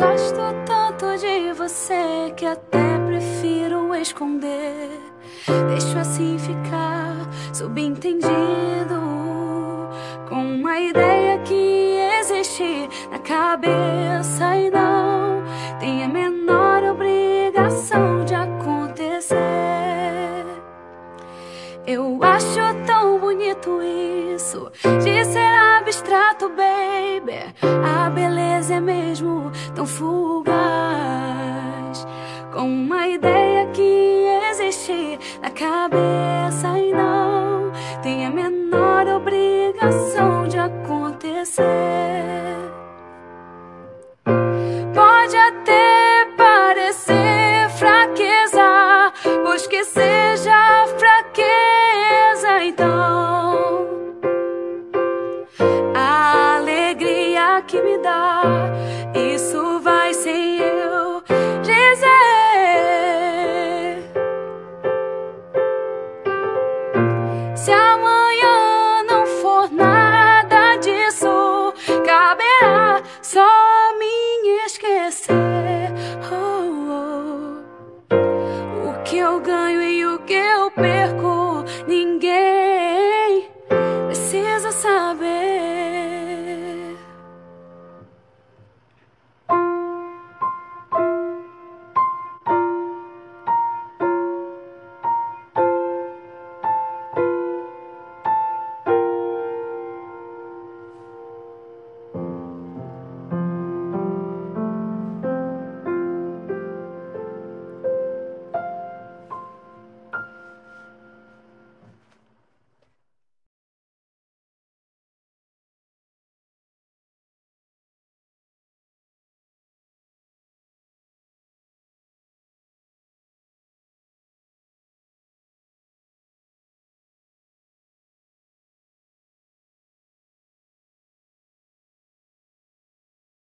Gosto tanto de você que até prefiro esconder. Deixo assim ficar subentendido com uma ideia que existe na cabeça e não tem a menor obrigação de acontecer. Eu acho tão bonito isso de ser abstrato, baby. A beleza é mesmo tão fugaz. Com uma ideia que existe na cabeça que me dá. E